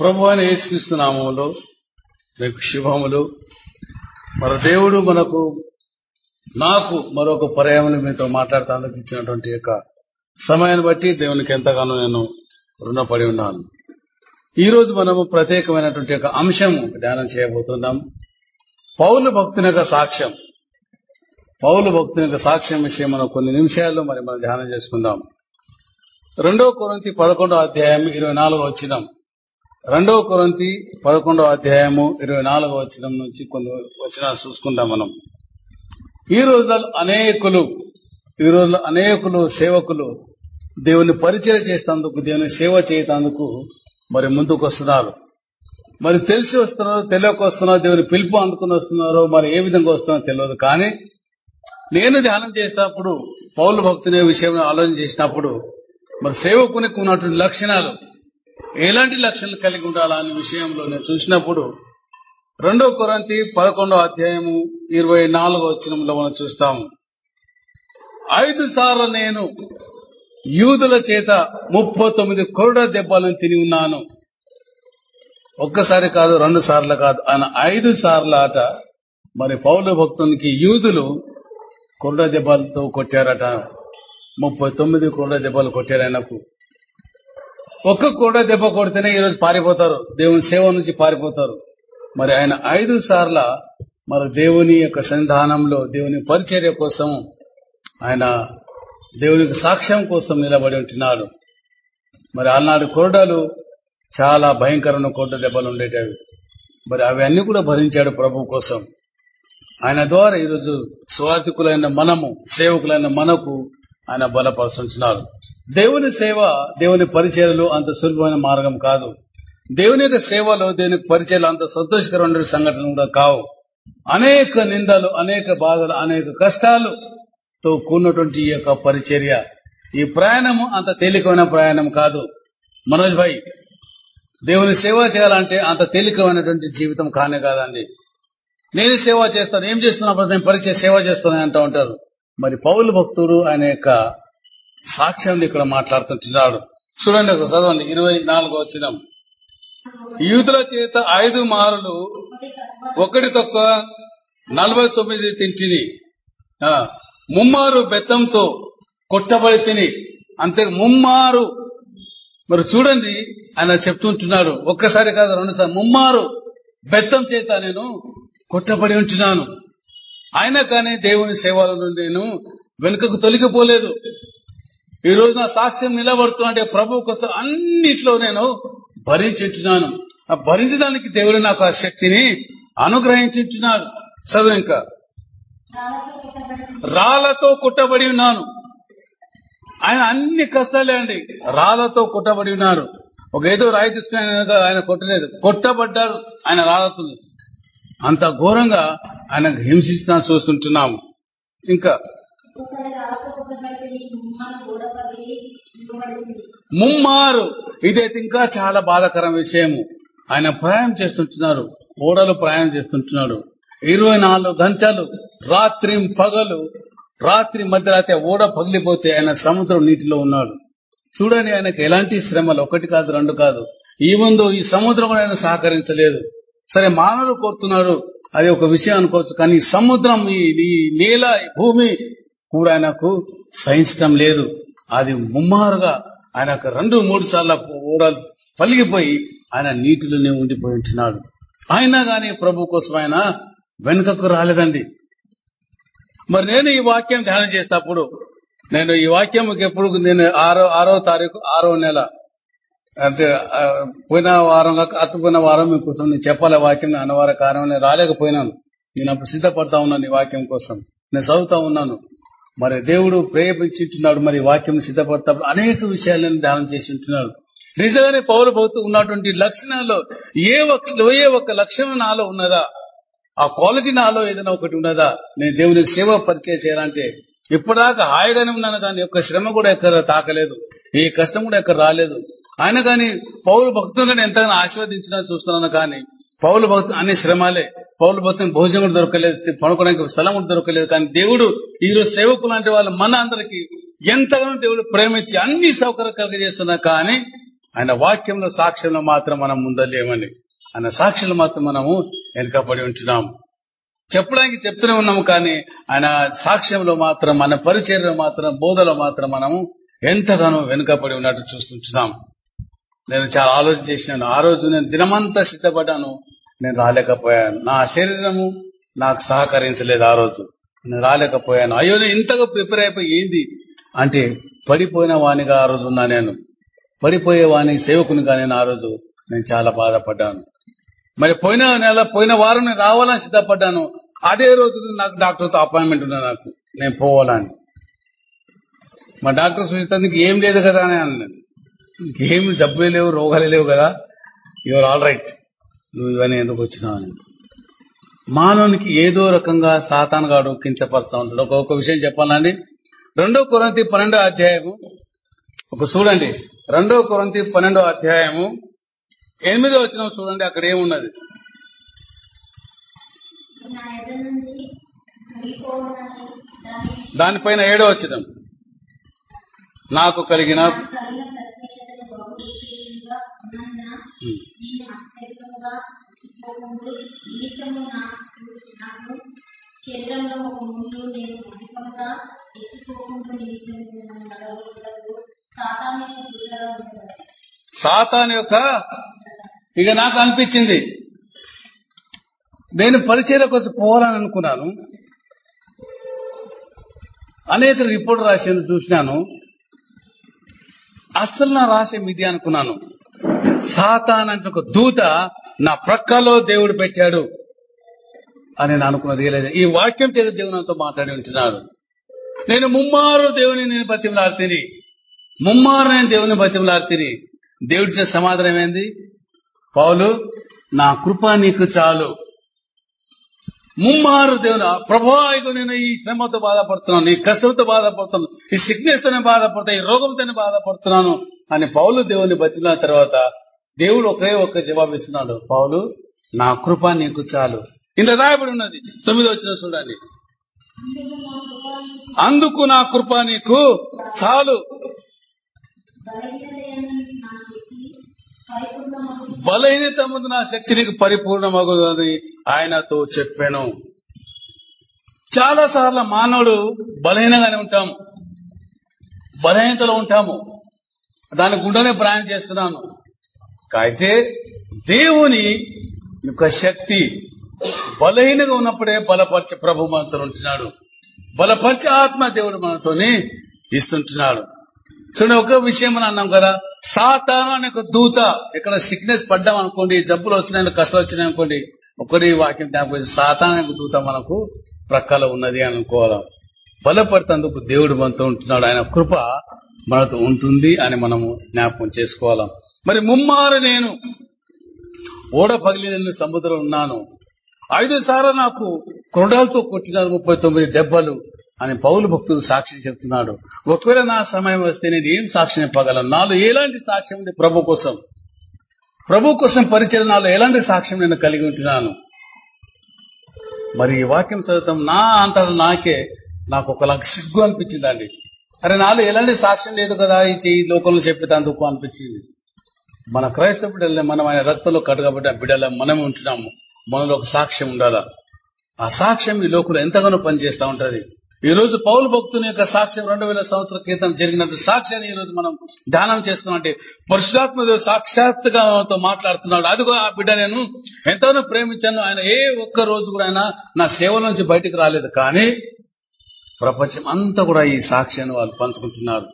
ప్రభు అని యేసుక్రీస్తునామంలో మీకు శుభములు. మన దేవుడు మనకు నాకు మరొక పర్యాయం మీతో మాట్లాడటానికి ఇచ్చినటువంటి యొక్క సమయాన్ని బట్టి దేవునికి ఎంతగానో నేను రుణపడి ఉన్నాను. ఈ రోజు మనము ప్రత్యేకమైనటువంటి యొక్క అంశం ధ్యానం చేయబోతున్నాం. పౌలు భక్తుని యొక్క సాక్ష్యం. పౌలు భక్తుని యొక్క సాక్ష్యం విషయం మనం కొన్ని నిమిషాల్లో మరి మనం ధ్యానం చేసుకుందాం. రెండవ కొరంతి పదకొండో అధ్యాయం ఇరవై నాలుగో వచ్చినాం. రెండవ కొరంతి పదకొండవ అధ్యాయము ఇరవై నాలుగవ వచ్చినం నుంచి కొన్ని వచ్చిన చూసుకుంటాం మనం. ఈ రోజుల్లో అనేకులు ఈ రోజుల్లో అనేకులు సేవకులు దేవుని పరిచయం చేసేందుకు దేవుని సేవ చేయటందుకు మరి ముందుకు వస్తున్నారు. మరి తెలిసి వస్తున్నారో తెలియక వస్తున్నారో దేవుని పిలుపు అందుకుని వస్తున్నారో మరి ఏ విధంగా వస్తున్నారో తెలియదు. కానీ నేను ధ్యానం చేసినప్పుడు పౌరుల భక్తుని విషయం ఆలోచన చేసినప్పుడు మరి సేవకునికి ఉన్నటువంటి లక్షణాలు ఎలాంటి లక్షణాలు కలిగి ఉండాలా అనే విషయంలో నేను చూసినప్పుడు రెండో కొరంతి పదకొండో అధ్యాయము ఇరవై నాలుగో వచ్చినంలో మనం చూస్తాము. ఐదు సార్లు నేను యూదుల చేత ముప్పై తొమ్మిది కొరడ దెబ్బలను తిని ఉన్నాను. ఒక్కసారి కాదు రెండు సార్లు కాదు ఆయన ఐదు సార్లు ఆట మరి పౌల భక్తునికి యూదులు కొరడ దెబ్బలతో కొట్టారట. ముప్పై తొమ్మిది కొరడ దెబ్బలు కొట్టారు ఆయనకు. ఒక్క కూడా దెబ్బ కొడితేనే ఈరోజు పారిపోతారు. దేవుని సేవ నుంచి పారిపోతారు. మరి ఆయన ఐదు సార్ల మరి దేవుని యొక్క సంధానంలో దేవుని పరిచర్య కోసం ఆయన దేవునికి సాక్ష్యం కోసం నిలబడి ఉంటున్నాడు. మరి ఆనాడు కొరడాలు చాలా భయంకరమైన కొరడ దెబ్బలు ఉండేటవి. మరి అవన్నీ కూడా భరించాడు ప్రభు కోసం. ఆయన ద్వారా ఈరోజు స్వార్థికులైన మనము సేవకులైన మనకు ఆయన బలపరుచున్నారు దేవుని సేవ దేవుని పరిచయలు అంత సులభమైన మార్గం కాదు. దేవుని యొక్క సేవలో దేవునికి పరిచయాలు అంత సంతోషకరమైన సంఘటనలు కూడా కావు. అనేక నిందలు అనేక బాధలు అనేక కష్టాలు తో కూడినటువంటి ఈ యొక్క పరిచర్య. ఈ ప్రయాణము అంత తేలికమైన ప్రయాణం కాదు. మనోజ్ భాయ్ దేవుని సేవ చేయాలంటే అంత తేలికమైనటువంటి జీవితం కానే కాదండి. నేను సేవ చేస్తాను ఏం చేస్తున్నప్పుడు నేను పరిచయ సేవ చేస్తున్నాయి అంటూ ఉంటారు. మరి పౌలు భక్తుడు ఆయన యొక్క సాక్ష్యాన్ని ఇక్కడ మాట్లాడుతుంటున్నాడు చూడండి ఒక చదవండి. ఇరవై నాలుగో వచ్చినాం యూతుల చేత ఐదు మారులు ఒకటి తొక్క నలభై తొమ్మిది తింటిని. ముమ్మారు బెత్తంతో కొట్టబడి తిని. అంతే ముమ్మారు. మరి చూడండి ఆయన చెప్తుంటున్నాడు. ఒక్కసారి కాదు రెండుసారి ముమ్మారు బెత్తం చేత నేను కొట్టబడి ఉంటున్నాను. అయినా కానీ దేవుని సేవల నుండి నేను వెనుకకు తొలగిపోలేదు. ఈ రోజు నా సాక్ష్యం నిలబడుతున్నా ప్రభు కోసం అన్నిట్లో నేను భరించున్నాను ఆ భరించడానికి దేవుడు నాకు ఆ శక్తిని అనుగ్రహించుంటున్నాడు చదువు ఇంకా. రాళ్ళతో కుట్టబడి ఉన్నాను. ఆయన అన్ని కష్టాలే అండి. రాళ్ళతో కుట్టబడి ఉన్నారు. ఒక ఏదో రాయి తీసుకుని ఆయన కొట్టలేదు. కొట్టబడ్డారు. ఆయన రాళ్ళతో అంత ఘోరంగా ఆయన హింసించిన చూస్తుంటున్నాము. ఇంకా ముమ్మారు. ఇదైతే ఇంకా చాలా బాధాకరం విషయము. ఆయన ప్రయాణం చేస్తుంటున్నారు. ఓడలు ప్రయాణం చేస్తుంటున్నాడు. ఇరవై నాలుగు గంటలు రాత్రి పగలు రాత్రి మధ్యరాత్రి ఓడ పగిలిపోతే ఆయన సముద్రం నీటిలో ఉన్నాడు. చూడండి ఆయనకు ఎలాంటి శ్రమలు. ఒకటి కాదు రెండు కాదు. ఈ ముందు ఈ సముద్రం ఆయన సహకరించలేదు. సరే మానవులు కోరుతున్నారు అది ఒక విషయం అనుకోవచ్చు. కానీ సముద్రం ఈ నేల భూమి కూడా ఆయనకు సహించడం లేదు. అది ముమ్మారుగా ఆయనకు రెండు మూడు సార్లు ఓడలు పలిగిపోయి ఆయన నీటిలోనే ఉండిపోయి ఉంటున్నాడు. అయినా కానీ ప్రభు కోసం ఆయన వెనుకకు రాలేదండి. మరి నేను ఈ వాక్యం ధ్యానం చేసినప్పుడు నేను ఈ వాక్యం ఎప్పుడు నేను ఆరో ఆరో తారీఖు ఆరో నెల అంటే పోయిన వారం అత్తుకున్న వారం మీకోసం నేను చెప్పాలి వాక్యం అన్నవార కారణం నేను రాలేకపోయినాను. నేను అప్పుడు సిద్ధపడతా ఉన్నాను ఈ వాక్యం కోసం. నేను చదువుతా ఉన్నాను. మరి దేవుడు ప్రేమించుంటున్నాడు మరి వాక్యం సిద్ధపడతాడు. అనేక విషయాలను ధ్యానం చేసి ఉంటున్నాడు. నిజంగానే పౌరు భక్తు ఉన్నటువంటి లక్షణాల్లో ఏ ఒక ఏ ఒక్క లక్షణం నాలో ఉన్నదా? ఆ క్వాలిటీ నాలో ఏదైనా ఒకటి ఉన్నదా? నేను దేవునికి సేవ పరిచయం చేయాలంటే ఇప్పటిదాకా హాయిగానే ఉన్నాను దాని యొక్క శ్రమ కూడా ఎక్కడ తాకలేదు ఏ కష్టం కూడా ఎక్కడ రాలేదు. ఆయన కానీ పౌరు భక్తులను ఎంతగానో ఆశీర్వదించినా చూస్తున్నాను కానీ పౌలు భక్తు అన్ని శ్రమాలే. పౌలు భక్తుని భోజనం దొరకలేదు పడుకోవడానికి స్థలం దొరకలేదు. కానీ దేవుడు ఈ రోజు సేవకులు వాళ్ళు మన అందరికీ ఎంతగానో దేవుడు ప్రేమించి అన్ని సౌకర్యం కలిగజేస్తున్నా కానీ ఆయన వాక్యంలో సాక్ష్యంలో మాత్రం మనం ముందలేమని. ఆయన సాక్షులు మాత్రం మనము వెనుకబడి ఉంటున్నాము చెప్పడానికి చెప్తూనే ఉన్నాము కానీ ఆయన సాక్ష్యంలో మాత్రం మన పరిచయంలో మాత్రం బోధలో మాత్రం మనము ఎంతగానో వెనుకబడి ఉన్నట్టు చూస్తుంటున్నాం. నేను చాలా ఆలోచన చేసినాను. ఆ రోజు నేను దినమంతా సిద్ధపడ్డాను. నేను రాలేకపోయాను. నా శరీరము నాకు సహకరించలేదు ఆ రోజు. నేను రాలేకపోయాను. అయ్యో నేను ఇంతగా ప్రిపేర్ అయిపోయి ఏంది? అంటే పడిపోయిన వానిగా ఆ రోజు ఉన్నా నేను. పడిపోయే వాని సేవకునిగా నేను ఆ రోజు నేను చాలా బాధపడ్డాను. మరి పోయిన నెల పోయిన వారం నేను రావాలని సిద్ధపడ్డాను. అదే రోజు నాకు డాక్టర్తో అపాయింట్మెంట్ ఉన్నా నాకు. నేను పోవాలని. మా డాక్టర్ చూసేందుకు ఏం లేదు కదా అని అన్నాను ఇంకేమి జబ్బులు లేవు రోగాలు లేవు కదా. యువర్ ఆల్ రైట్ నువ్వు ఇవన్నీ ఎందుకు వచ్చినావు అని. మానవునికి ఏదో రకంగా సాతానుగాడు కించపరుస్తా ఉంటాడు ఒక్కొక్క విషయం చెప్పాలండి. రెండో కొరంతి పన్నెండో అధ్యాయము. ఒక చూడండి. రెండో కొరంతి పన్నెండో అధ్యాయము. ఎనిమిదో వచ్చిన చూడండి అక్కడ ఏమున్నది? దానిపైన ఏడో వచ్చిన నాకు కలిగిన ఉమ్, నాకు ముందు నేను ఎత్తిపోకుండా నడవకూడదు సాతాను సాతాన్ యొక్క ఇక నాకు అనిపించింది. నేను పరిచయం కోసం పోవాలని అనుకున్నాను. అనేక రిపోర్ట్ రాసేందుకు చూసినాను. అస్సలు నా రాశి ఇది అనుకున్నాను. సాతాన్ అంటే ఒక దూత నా ప్రక్కలో దేవుడు పెట్టాడు అని నేను అనుకున్నది లేదు. ఈ వాక్యం చేత దేవునితో మాట్లాడి ఉంటున్నాడు. నేను ముమ్మారు దేవుని నేను బతిమలాడుతుంది ముమ్మారు నేను దేవుని బతిమలాడుతుంది దేవుడి సమాధానం ఏంది? పౌలు నా కృప నీకు చాలు. ముమ్మారు దేవుని ప్రభా ఇగో నేను ఈ శ్రమతో బాధపడుతున్నాను ఈ కష్టంతో బాధపడుతున్నాను ఈ సిక్నెస్ తోనే బాధపడుతున్నా ఈ రోగంతోనే బాధపడుతున్నాను అని పౌలు దేవుని బతికిన తర్వాత దేవుడు ఒకే ఒక్క జవాబు ఇస్తున్నాడు. పౌలు నా కృప నీకు చాలు. ఇంత రాయబడి ఉన్నది. తొమ్మిది వచ్చిన చూడండి. అందుకు నా అందుకు నా కృప నీకు చాలు. బలహీనత ముందు నా శక్తి నీకు పరిపూర్ణమగుదని ఆయనతో చెప్పాను. చాలా సార్లు మానవుడు బలహీనంగానే ఉంటాం. బలహీనతలో ఉంటాము. దాని గుండెనే ప్రయాణం చేస్తున్నాను. అయితే దేవుని యొక్క శక్తి బలహీనంగా ఉన్నప్పుడే బలపరిచే ప్రభు మనతో ఉంటున్నాడు. బలపరిచే ఆత్మ దేవుడు మనతోనే ఇస్తుంటున్నాడు. చూడండి ఒక విషయం అన్నాం కదా. సాతాను అనే ఒక దూత ఇక్కడ సిక్నెస్ పడ్డాం అనుకోండి జబ్బులు వచ్చినాయి కష్టాలు వచ్చినాయి అనుకోండి ఒకటి వాక్యం జ్ఞాపకం సాతాను అనే దూత మనకు ప్రక్కల ఉన్నది అని అనుకోవాలి? బలపడతందుకు దేవుడు మనతో ఉంటున్నాడు. ఆయన కృప మనతో ఉంటుంది అని మనము జ్ఞాపకం చేసుకోవాలి? మరి ముమ్మారు నేను ఓడ పగిలి నేను సముద్రం ఉన్నాను. ఐదు సార్లు నాకు కొండలతో కొట్టినారు ముప్పై తొమ్మిది దెబ్బలు. అని పౌలు భక్తులు సాక్ష్యం చెప్తున్నాడు. ఒకవేళ నా సమయం వస్తే నేను ఏం సాక్ష్యం చెప్పగలను? నాలో ఎలాంటి సాక్ష్యం ఉంది ప్రభు కోసం? ప్రభు కోసం పరిచయం నాలో ఎలాంటి సాక్ష్యం నేను కలిగి ఉంటున్నాను? మరి ఈ వాక్యం చదువుతాం నా అంతటా నాకే నాకు ఒక లక్ష సిగ్గు అనిపించిందండి. అరే నాలో ఎలాంటి సాక్ష్యం లేదు కదా ఈ లోకంలో లోకంలో చెప్పేందుకు అనిపించింది. మన క్రైస్తవ బిడ్డలే మనం ఆయన రక్తంలో కడగబడ్డ బిడ్డలే మనమే ఉంటున్నాము. మనలో ఒక సాక్ష్యం ఉండాలా? ఆ సాక్ష్యం ఈ లోకంలో ఎంతగానో పనిచేస్తూ ఉంటది. ఈ రోజు పౌలు భక్తుని యొక్క సాక్ష్యం రెండు వేల సంవత్సరాల క్రితం జరిగినట్టు సాక్ష్యాన్ని ఈ రోజు మనం ధ్యానం చేస్తున్నామంటే పరిశుధాత్మ దేవుడు సాక్షాత్తుగా మనతో మాట్లాడుతున్నాడు. అదిగో ఆ బిడ్డ నేను ఎంతగానో ప్రేమించాను. ఆయన ఏ ఒక్క రోజు కూడా ఆయన నా సేవ నుంచి బయటకు రాలేదు. కానీ ప్రపంచం అంతా కూడా ఈ సాక్ష్యాన్ని వాళ్ళు పంచుకుంటున్నారు.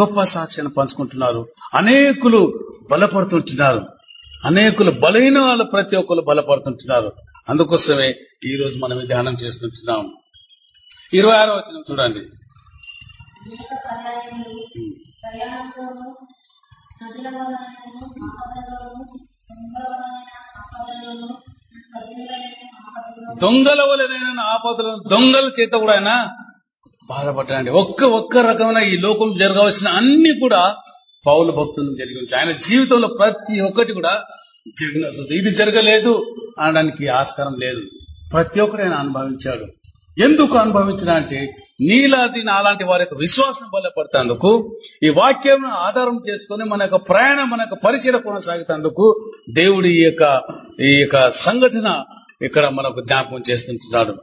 గొప్ప సాక్ష్యాన్ని పంచుకుంటున్నారు. అనేకులు బలపడుతుంటున్నారు. అనేకులు బలైన వాళ్ళు ప్రతి ఒక్కరు బలపడుతుంటున్నారు. అందుకోసమే ఈ రోజు మనం ధ్యానం చేస్తుంటున్నాం. ఇరవై ఆరో వచ్చిన చూడండి. దొంగల వలనైనా ఆపదలోను దొంగల ఆపదలు దొంగల చేత కూడా ఆయన బాధపడ్డాడండి. ఒక్క ఒక్క రకమైన ఈ లోకం జరగవలసిన అన్ని కూడా పౌలు భక్తులను జరిగి ఆయన జీవితంలో ప్రతి ఒక్కటి కూడా జరిగిన ఇది జరగలేదు అనడానికి ఆస్కారం లేదు. ప్రతి ఒక్కరు ఆయన అనుభవించాడు. ఎందుకు అనుభవించిన అంటే నీలాంటి నాలాంటి వారి యొక్క విశ్వాసం బలపడతందుకు ఈ వాక్యం ఆధారం చేసుకుని మన యొక్క ప్రయాణం మన యొక్క పరిచయం కొనసాగుతందుకు దేవుడి యొక్క ఈ యొక్క సంఘటన ఇక్కడ మనకు జ్ఞాపకం చేస్తుంటున్నాడు.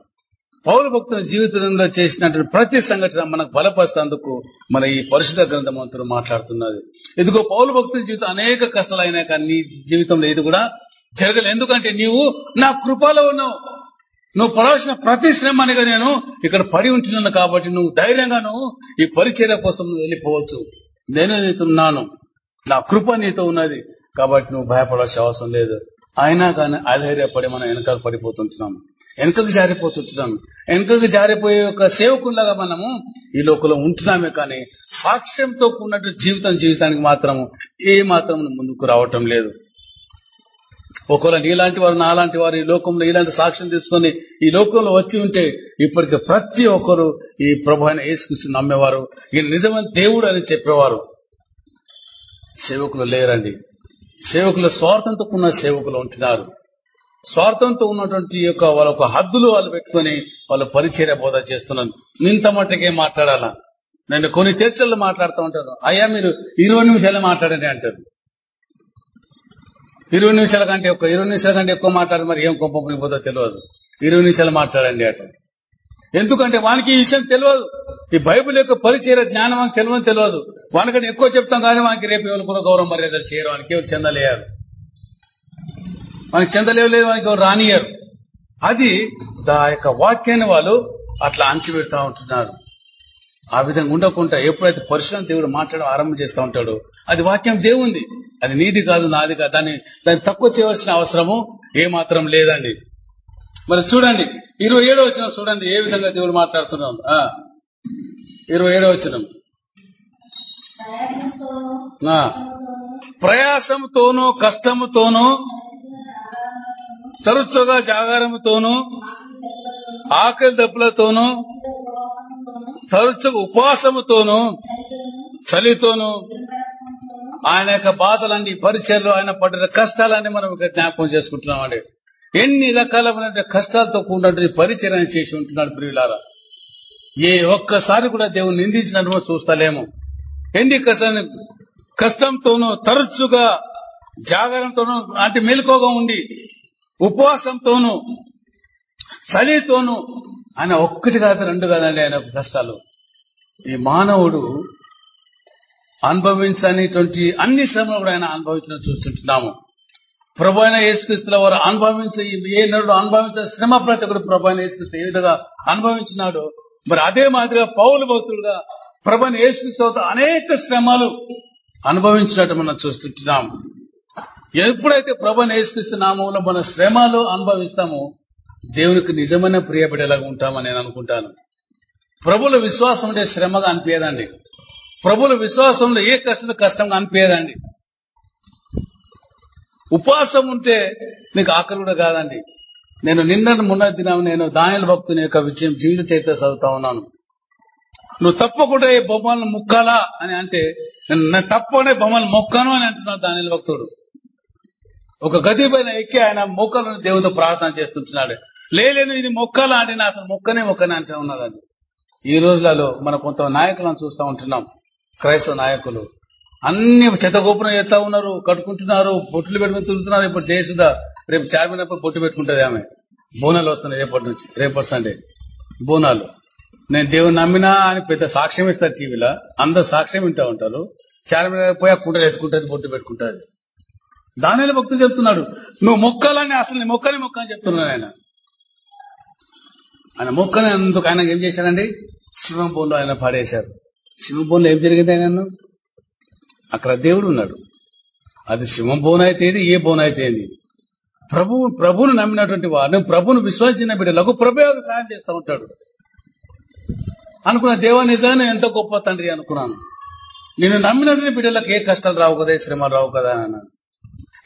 పౌరు భక్తుల జీవితంలో చేసినటువంటి ప్రతి సంఘటన మనకు బలపరుస్తేందుకు మన ఈ పరిశుద్ధ గ్రంథమంతుడు మాట్లాడుతున్నది ఇదిగో పౌరు భక్తుల జీవితం అనేక కష్టాలు అయినా కానీ నీ జీవితంలో ఇది కూడా జరగలేదు. ఎందుకంటే నీవు నా కృపలో ఉన్నావు. నువ్వు పడవలసిన ప్రతి శ్రమ అనగా నేను ఇక్కడ పడి ఉంటున్నాను కాబట్టి నువ్వు ధైర్యంగా నువ్వు ఈ పరిచర్య కోసం నువ్వు వెళ్ళిపోవచ్చు. నేను నీతున్నాను. నా కృప నీతో ఉన్నది. కాబట్టి నువ్వు భయపడాల్సిన అవసరం లేదు. అయినా కానీ అధైర్యపడి మనం వెనకకు పడిపోతుంటున్నాము వెనకకు జారిపోతుంటున్నాము వెనకకు జారిపోయే ఒక సేవకులాగా మనము ఈ లోకంలో ఉంటున్నామే కానీ సాక్ష్యంతో కూడినట్టు జీవితం జీవితానికి మాత్రము ఏ మాత్రం ముందుకు రావటం లేదు. ఒకవేళ నీలాంటి వారు నాలాంటి వారు ఈ లోకంలో ఇలాంటి సాక్ష్యం తీసుకొని ఈ లోకంలో వచ్చి ఉంటే ఇప్పటికి ప్రతి ఒక్కరు ఈ ప్రభు అయిన యేసుక్రీస్తు నమ్మేవారు. ఈయన నిజమైన దేవుడు అని చెప్పేవారు. సేవకులు లేరండి. సేవకులు స్వార్థంతో ఉన్న సేవకులు ఉంటున్నారు. స్వార్థంతో ఉన్నటువంటి యొక్క వాళ్ళ ఒక హద్దులు వాళ్ళు పెట్టుకొని వాళ్ళు పరిచర్య బోధ చేస్తున్నారు. ఇంత మట్టుకే మాట్లాడాలా? నేను కొన్ని చర్చల్లో మాట్లాడుతూ ఉంటాను. అయ్యా మీరు ఇరవై నిమిషాలు మాట్లాడండి అంటారు. ఇరవై నిమిషాల కంటే ఎక్కువ ఇరవై నిమిషాల కంటే ఎక్కువ మాట్లాడి మరి ఏం కొంప పోతుందో తెలియదు. ఇరవై నిమిషాలు మాట్లాడండి అట. ఎందుకంటే వానికి ఈ విషయం తెలియదు. ఈ బైబిల్ యొక్క పరిచయ జ్ఞానం అని తెలియదు తెలియదు. వానికంటే ఎక్కువ చెప్తాం కానీ వానికి రేపు ఎవరు కూడా గౌరవ మర్యాదలు చేయరు. వానికి ఎవరు చెందలేయారు వానికి చెందలేవలేదు వానికి ఎవరు రానియరు అది దా యొక్క వాక్యాన్ని వాళ్ళు అట్లా అంచిపెడతా ఉంటున్నారు. ఆ విధంగా ఉండకుండా ఎప్పుడైతే పరిశుభ్రం దేవుడు మాట్లాడడం ఆరంభం చేస్తూ ఉంటాడో అది వాక్యం దేవుంది. అది నీది కాదు నాది కాదు. దాన్ని దాన్ని తక్కువ చేయవలసిన అవసరము ఏ మాత్రం లేదండి. మరి చూడండి ఇరవై ఏడో వచ్చిన చూడండి ఏ విధంగా దేవుడు మాట్లాడుతున్నాం ఇరవై ఏడో వచ్చిన ప్రయాసంతోనూ ప్రయాసంతోనూ కష్టముతోనూ తరచుగా జాగారముతోనూ ఆకలి దెబ్బలతోనూ తరచుగా ఉపవాసముతోనూ చలితోనూ ఆయన యొక్క బాధలన్నీ పరిచయలు ఆయన పడిన కష్టాలన్నీ మనం జ్ఞాపకం చేసుకుంటున్నామండి ఎన్ని రకాలమైన కష్టాలతో కూడినటువంటి పరిచయం చేసి ఉంటున్నాడు ప్రియులారా. ఏ ఒక్కసారి కూడా దేవుని నిందించినట్టు చూస్తలేము. ఎన్ని కష్టాన్ని కష్టంతోనూ తరచుగా జాగరంతోనూ అంటే మెలుకోగా ఉండి ఉపవాసంతోనూ చలితోనూ ఆయన ఒక్కటి కాదు రెండు కాదండి ఆయన కష్టాలు. ఈ మానవుడు అనుభవించనిటువంటి అన్ని శ్రమలు కూడా ఆయన అనుభవించడం చూస్తుంటున్నాము. ప్రభు అయిన యేసుక్రీస్తుల వారు అనుభవించే ఏ నరుడు అనుభవించే శ్రమ ప్రతి ఒక్కడు ప్రభు అయిన యేసుక్రీస్తు ఏ విధంగా అనుభవించినాడు మరి అదే మాదిరిగా పౌలు భక్తులుగా ప్రభు అయిన యేసుక్రీస్తు అనేక శ్రమలు అనుభవించినట్టు మనం చూస్తుంటున్నాము ఎప్పుడైతే ప్రభు అయిన యేసుక్రీస్తు నామంలో మన శ్రమలు అనుభవిస్తామో దేవునికి నిజమైన ప్రియబిడలాగా ఉంటామని నేను అనుకుంటాను. ప్రభుల విశ్వాసం అంటే శ్రమగా అనిపించదండి. ప్రభుల విశ్వాసంలో ఏ కష్టం కష్టంగా అనిపించదండి. ఉపవాసం ఉంటే నీకు ఆకలి కూడా కాదండి. నేను నిన్న మొన్న దినం నేను దానిల భక్తుని యొక్క విజయం జీవిత చరిత్ర చదువుతా ఉన్నాను. నువ్వు తప్పకుండా ఈ బొమ్మలను ముక్కాలా అని అంటే నేను తప్పనే బొమ్మలు మొక్కను అని అంటున్నాడు దానిల భక్తుడు. ఒక గది పైన ఎక్కి ఆయన మొక్కలను దేవునితో ప్రార్థన చేస్తుంటున్నాడు. లేలేను ఇది మొక్క లాంటి అసలు మొక్కనే మొక్కనే అంటూ ఉన్నారండి. ఈ రోజులలో మన కొంత నాయకులను చూస్తూ ఉంటున్నాం. క్రైస్తవ నాయకులు. అన్ని చెత్తగోపురం చేస్తా ఉన్నారు కట్టుకుంటున్నారు బొట్లు పెట్టుకుని తిరుగుతున్నారు. ఇప్పుడు జయసుధ రేపు చార్మినప్పుడు బొట్టు పెట్టుకుంటది ఆమె. బోనాలు వస్తున్నాయి రేపటి నుంచి రేపటి సండే. బోనాలు. నేను దేవుని నమ్మినా అని పెద్ద సాక్ష్యం ఇస్తారు టీవీలో. అందరు సాక్ష్యం వింటూ ఉంటారు. చార్మినార్ పోయి ఆ కుండలు ఎత్తుకుంటుంది బొట్టు పెట్టుకుంటుంది. దానిలో భక్తులు చెప్తున్నాడు నువ్వు మొక్కలని అసలు నీ మొక్కని మొక్క అని చెప్తున్నాడు ఆయన. ఆయన మొక్కని అందుకు ఆయన ఏం చేశారండి? శివం ఆయన పాడేశారు. శివం ఏం జరిగింది ఆయన అక్కడ దేవుడు ఉన్నాడు. అది శివం బోన్ అయితే ఏ బోన్ అయితే ఏంది? ప్రభు ప్రభువును నమ్మినటువంటి వాడు ప్రభువును విశ్వసించిన బిడ్డలకు ప్రభు సహాయం చేస్తూ ఉంటాడు. అనుకున్న దేవా నిజాన్ని ఎంత గొప్ప తండ్రి అనుకున్నాను. నేను నమ్మినటువంటి బిడ్డలకు ఏ కష్టాలు రావు కదా శ్రమలు రావు కదా అని అన్నాను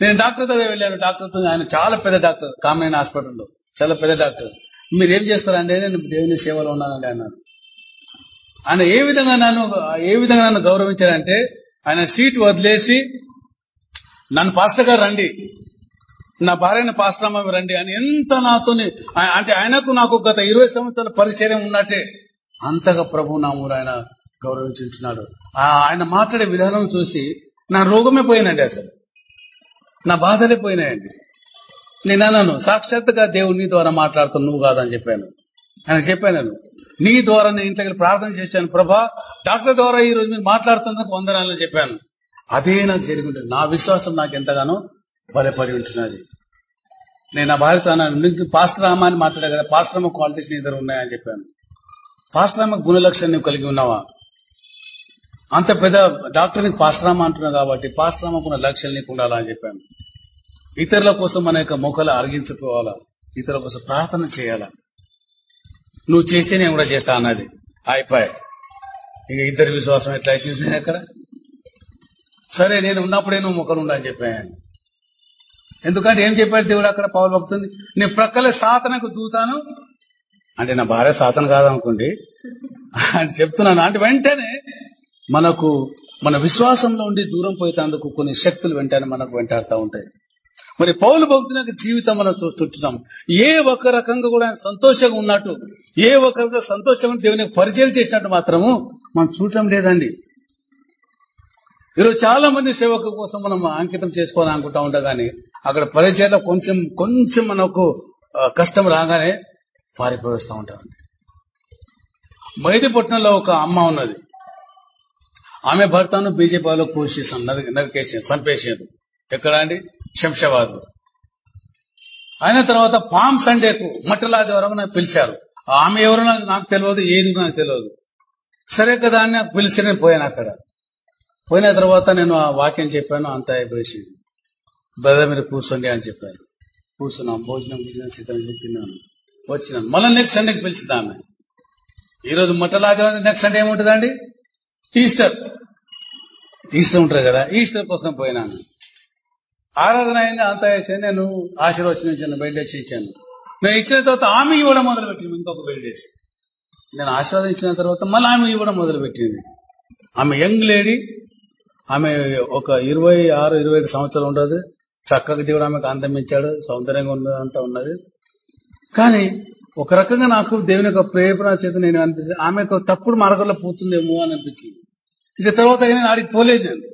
నేను డాక్టర్ దగ్గర వెళ్ళాను. డాక్టర్తో ఆయన చాలా పెద్ద డాక్టర్ కామైన హాస్పిటల్లో. చాలా పెద్ద డాక్టర్. మీరు ఏం చేస్తారంటే నేను దేవుని సేవలో ఉన్నానండి అన్నాను ఆయన ఏ విధంగా నన్ను ఏ విధంగా నన్ను గౌరవించాడంటే ఆయన సీట్ వదిలేసి నన్ను పాస్టర్ గారు రండి నా భార్యని పాస్ట్రామ రండి అని ఎంత నాతోని అంటే ఆయనకు నాకు గత ఇరవై సంవత్సరాల పరిచయం ఉన్నట్టే అంతగా ప్రభు నామూరు ఆయన గౌరవించుంటున్నాడు. ఆ ఆయన మాట్లాడే విధానం చూసి నా రోగమే పోయినండి అసలు. నా బాధలే పోయినాయండి. నేను అన్నాను సాక్షాత్తుగా దేవుడు నీ ద్వారా మాట్లాడుతాను నువ్వు కాదని చెప్పాను. ఆయన చెప్పాను నేను. నీ ద్వారా నేను ఇంట్లో ప్రార్థన చేశాను ప్రభా డాక్టర్ ద్వారా ఈ రోజు మీరు మాట్లాడుతున్నందుకు వందనాలని చెప్పాను. అదే నాకు జరిగి నా విశ్వాసం నాకు ఎంతగానో బలపడి ఉంటున్నది. నేను నా భార్యతో అన్నాను నీకు అని మాట్లాడే కదా పాస్ట్రామ క్వాలిటీస్ నీ దగ్గర ఉన్నాయని చెప్పాను. పాస్ట్రామ గుణలక్షణం నువ్వు కలిగి ఉన్నావా? అంత పెద్ద డాక్టర్ నీకు పాస్ట్రామా అంటున్నావు కాబట్టి పాస్ట్రామకున్న లక్ష్యం నీకు ఉండాలని అని చెప్పాను. ఇతరుల కోసం మన యొక్క మొక్కలు అరిగించుకోవాలా? ఇతరుల కోసం ప్రార్థన చేయాలా? నువ్వు చేస్తే నేను కూడా చేస్తా అన్నది. అయిపోయి. ఇక ఇద్దరి విశ్వాసం ఎట్లా చేసినా అక్కడ? సరే నేను ఉన్నప్పుడే నువ్వు మొక్కలు ఉండాలని చెప్పాను. ఎందుకంటే ఏం చెప్పాడు దేవుడు అక్కడ పౌరు భక్తుంది నేను ప్రక్కలే సాతనకు దూతాను. అంటే నా భార్య సాతన కాదనుకోండి. అని చెప్తున్నాను. అంటే వెంటనే మనకు మన విశ్వాసంలో ఉండి దూరం పోయేటందుకు కొన్ని శక్తులు వెంటనే మనకు వెంటాడుతూ ఉంటాయి. మరి పౌలు భక్తుని యొక్క జీవితం మనం చూస్తుంటున్నాం. ఏ ఒక్క రకంగా కూడా ఆయన సంతోషంగా ఉన్నట్టు ఏ ఒక్కరిగా సంతోషం దేవుని పరిచయం చేసినట్టు మాత్రము మనం చూడటం లేదండి. ఈరోజు చాలా మంది సేవకు కోసం మనం అంకితం చేసుకోవాలని అనుకుంటా ఉంటాం కానీ అక్కడ పరిచయంలో కొంచెం కొంచెం మనకు కష్టం రాగానే పారిపోయిస్తూ ఉంటాం. మైదిపట్నంలో ఒక అమ్మ ఉన్నది. ఆమె భర్తను బీజేపీలో పోషిస్తాం నరికేసాను చంపేసాను ఎక్కడ అండి? శంషాబాద్. అయిన తర్వాత పామ్ సండేకు మట్టలాది వరకు నాకు పిలిచారు. ఆమె ఎవరు నాకు తెలియదు ఏది నాకు తెలియదు. సరే కదా అని నాకు పిలిచి నేను పోయాను అక్కడ. పోయిన తర్వాత నేను ఆ వాక్యం చెప్పాను అంత అయిపోయింది బ్రదర్ మీరు కూర్చోండి అని చెప్పారు. కూర్చున్నాం భోజనం భోజనం సిద్ధం తిన్నాను. వచ్చినాను మళ్ళీ నెక్స్ట్ సండేకి పిలిచింది ఆమె. ఈ రోజు నెక్స్ట్ సండే ఏముంటుందండి? ఈస్టర్ ఈస్టర్ ఉంటారు కదా ఈస్టర్ కోసం పోయినాను. ఆరాధన అయింది అంత చేసి నేను ఆశీర్వచనం ఇచ్చాను వచ్చి ఇచ్చాను నేను ఇచ్చిన తర్వాత ఆమె ఇవ్వడం మొదలు పెట్టింది ఇంకొక బయటేసి నేను ఆశీర్వాదం ఇచ్చిన తర్వాత మళ్ళీ ఆమె ఇవ్వడం మొదలు పెట్టింది ఆమె యంగ్ లేడీ ఆమె ఒక ఇరవై ఆరు ఇరవై ఐదు సంవత్సరాలు ఉండదు. చక్కగా దేవుడు ఆమెకు అందమించాడు సౌందర్యంగా ఉన్నది అంతా ఉన్నది. కానీ ఒక రకంగా నాకు దేవుని యొక్క ప్రేమ చేత నేను అనిపిస్తుంది ఆమె తప్పుడు మార్గంలో పోతుందేమో అని అనిపించింది. ఇక తర్వాత నేను ఆడికి పోలేదు. నేను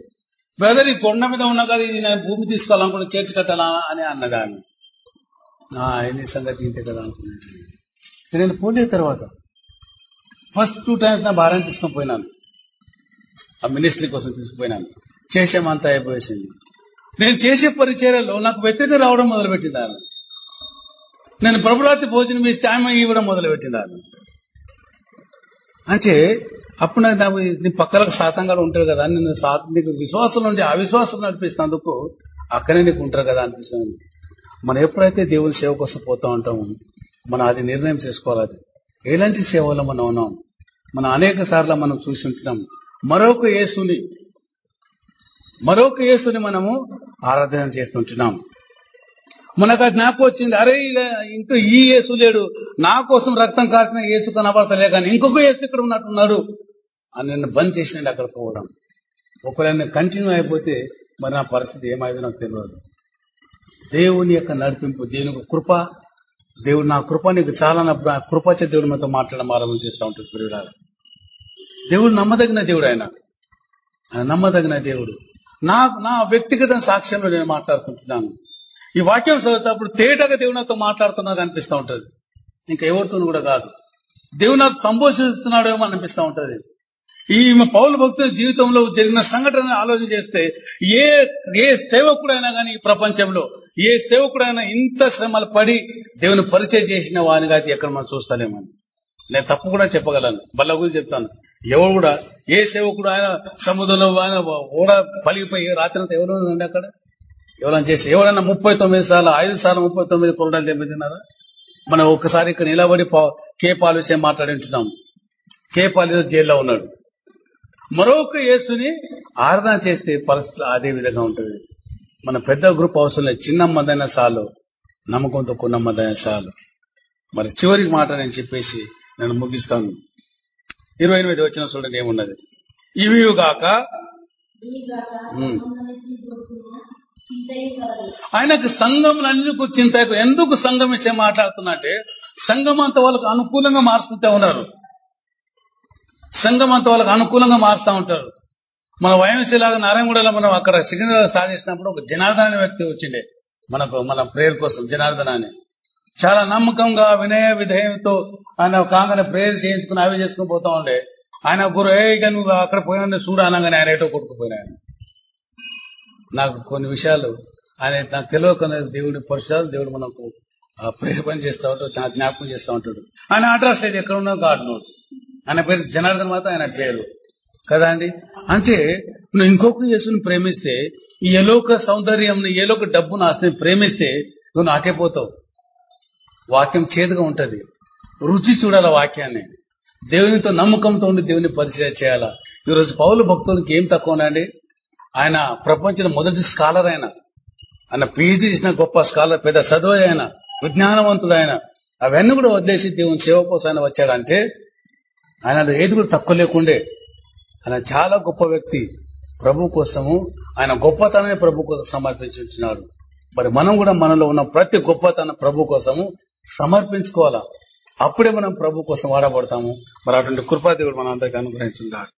బ్రదర్ ఈ కొండ మీద ఉన్నా కదా ఇది నేను భూమి తీసుకోవాలనుకున్నా చేర్చి కట్టాలా అని అన్నదాన్ని. ఎన్ని ఆ, సంగతి ఇంతే కదా అనుకున్నాను నేను పోలేదు తర్వాత ఫస్ట్ టూ టైమ్స్ నా భార్యను తీసుకొని పోయినాను. ఆ మినిస్ట్రీ కోసం తీసుకుపోయినాను. చేసామంతా అయిపోయేసింది. నేను చేసే పరిచర్యలో నాకు వ్యతిరేక రావడం మొదలుపెట్టింది ఆమె నేను ప్రభురాత్రి భోజనం ఇస్తే ఆమె ఇవ్వడం మొదలుపెట్టింది ఆమె అంటే అప్పుడు నాకు నీ పక్కలకు శాతంగా ఉంటారు కదా నేను సా- నీకు విశ్వాసం నుండి అవిశ్వాసం నడిపిస్తున్నందుకు అక్కడే నీకు ఉంటారు కదా అనిపిస్తుంది. మనం ఎప్పుడైతే దేవుని సేవ కోసం పోతా ఉంటామో మనం అది నిర్ణయం చేసుకోవాలి అది. ఎలాంటి సేవలో మనం ఉన్నాం? మనం అనేక సార్లు మనం చూసి ఉంటున్నాం. మరొక యేసుని మరొక యేసుని మనము ఆరాధన చేస్తుంటున్నాం మనకు జ్ఞాపకం వచ్చింది అరే ఇలా ఇంకా ఈ యేసు లేడు నా కోసం రక్తం కాసిన యేసు కనబడతలే కానీ ఇంకొక యేసు ఇక్కడ ఉన్నట్టున్నాడు అని నన్ను బంద్ చేసినాడు అక్కడ పోవడం. ఒకవేళ కంటిన్యూ అయిపోతే మరి నా పరిస్థితి ఏమైందో నాకు తెలియదు. దేవుని యొక్క నడిపింపు దేవుని కృప దేవుడు నా కృప నీకు చాలా నప్పుడు దేవుడి కృపచే దేవుడు మనతో మాట్లాడడం ఆరంభం చేస్తూ ఉంటుంది ప్రియులారా. దేవుడు నమ్మదగిన దేవుడు ఆయన నమ్మదగిన దేవుడు. నా నా వ్యక్తిగత సాక్ష్యంలో నేను మాట్లాడుతుంటున్నాను. ఈ వాక్యం చదివేటప్పుడు తేటగా దేవునితో మాట్లాడుతున్నది అనిపిస్తూ ఉంటుంది. ఇంకా ఎవరితో కూడా కాదు. దేవునాథ్ సంభోషిస్తున్నాడేమో అనిపిస్తూ ఉంటుంది. ఈ పౌలు భక్తుల జీవితంలో జరిగిన సంఘటన ఆలోచన చేస్తే ఏ ఏ సేవకుడైనా కానీ ఈ ప్రపంచంలో ఏ సేవకుడైనా ఇంత శ్రమలు పడి దేవుని పరిచయం చేసిన వానిగా అది ఎక్కడ మనం చూస్తలేమని నేను తప్పు కూడా చెప్పగలను. బల్ల గురించి చెప్తాను. ఎవరు కూడా ఏ సేవకుడు ఆయన సముద్రంలో ఆయన ఓడ పలిగిపోయి రాత్రి అంతా ఎవరు ఉండండి అక్కడ? ఎవరైనా చేసి ఎవరైనా ముప్పై తొమ్మిది సార్లు ఐదు సార్లు ముప్పై తొమ్మిది కొరడాలు దెబ్బతిన్నారా? మనం ఒక్కసారి ఇక్కడ నిలబడి కే పాలు విషయం మాట్లాడింటున్నాం. కే పాలు జైల్లో ఉన్నాడు. మరొక యేసుని ఆరాధన చేస్తే పరిస్థితి అదే విధంగా ఉంటుంది. మన పెద్ద గ్రూప్ అవసరం లేదు. చిన్న మదైన చాలు నమ్మకంతో కొన్న మదైన చాలు మరి చివరికి మాట నేను చెప్పేసి నేను ముగిస్తాను. ఇరవై ఎనిమిది వచ్చిన చూడండి ఏమున్నది? ఇవి గాక ఆయనకు సంఘం అన్ని చింత ఎందుకు సంఘం విషయం మాట్లాడుతున్నట్టే సంఘం అంత వాళ్ళకు అనుకూలంగా మారుస్తుంటే ఉన్నారు. సంఘం అంత వాళ్ళకు అనుకూలంగా మారుస్తూ ఉంటారు. మన వైఎంసీ లాగా నారాయణగూడలో మనం అక్కడ సికింద్రాబాద్ స్టార్ట్ చేసినప్పుడు ఒక జనార్దన అనే వ్యక్తి వచ్చిండే. మనకు మన ప్రేయర్ కోసం జనార్దన అని. చాలా నమ్మకంగా వినయ విధేయంతో ఆయన కాగానే ప్రేయర్ చేయించుకుని అవి చేసుకుని పోతా ఉండే. ఆయన గురు ఏ ఇక నువ్వు అక్కడ పోయినా చూడు ఆయన ఏటో కొట్టుకుపోయినా ఆయన నాకు కొన్ని విషయాలు ఆయన నాకు తెలియకుండా దేవుడి పరిచయాలు దేవుడు మనకు ఆ పని చేస్తూ ఉంటాడు నా జ్ఞాపకం చేస్తూ ఉంటాడు. ఆయన అడ్రస్ లేదు ఎక్కడ ఉన్నా గాడ్ నోట్ ఆయన పేరు జనార్దన్ మాత్రం ఆయన పేరు. కదా అండి? అంటే నువ్వు ఇంకొక యేసుని ప్రేమిస్తే ఈ ఎలోక సౌందర్యం ఏలోక డబ్బును ఆస్తిని ప్రేమిస్తే నువ్వు నాటైపోతావు వాక్యం చేదుగా ఉంటది. రుచి చూడాల వాక్యాన్ని? దేవునితో నమ్మకంతో ఉండి దేవుని పరిచయం చేయాలా? ఈరోజు పౌలు భక్తులకి ఏం తక్కువనండి ఆయన ప్రపంచం మొదటి స్కాలర్ ఆయన. ఆయన పిహెచ్డి చేసిన గొప్ప స్కాలర్ పెద్ద చదువు ఆయన విజ్ఞానవంతుడు ఆయన అవన్నీ కూడా వదిలేసి దేవుని సేవ కోసం ఆయన వచ్చాడంటే ఆయన ఏది కూడా తక్కువ లేకుండే. ఆయన చాలా గొప్ప వ్యక్తి. ప్రభు కోసము ఆయన గొప్పతనాన్ని ప్రభు కోసం సమర్పించున్నాడు మరి మనం కూడా మనలో ఉన్న ప్రతి గొప్పతనం ప్రభు కోసము సమర్పించుకోవాలా? అప్పుడే మనం ప్రభు కోసం వాడబడతాము. మరి అటువంటి కృపాదేవుడు మన అందరికీ అనుగ్రహించున్నారు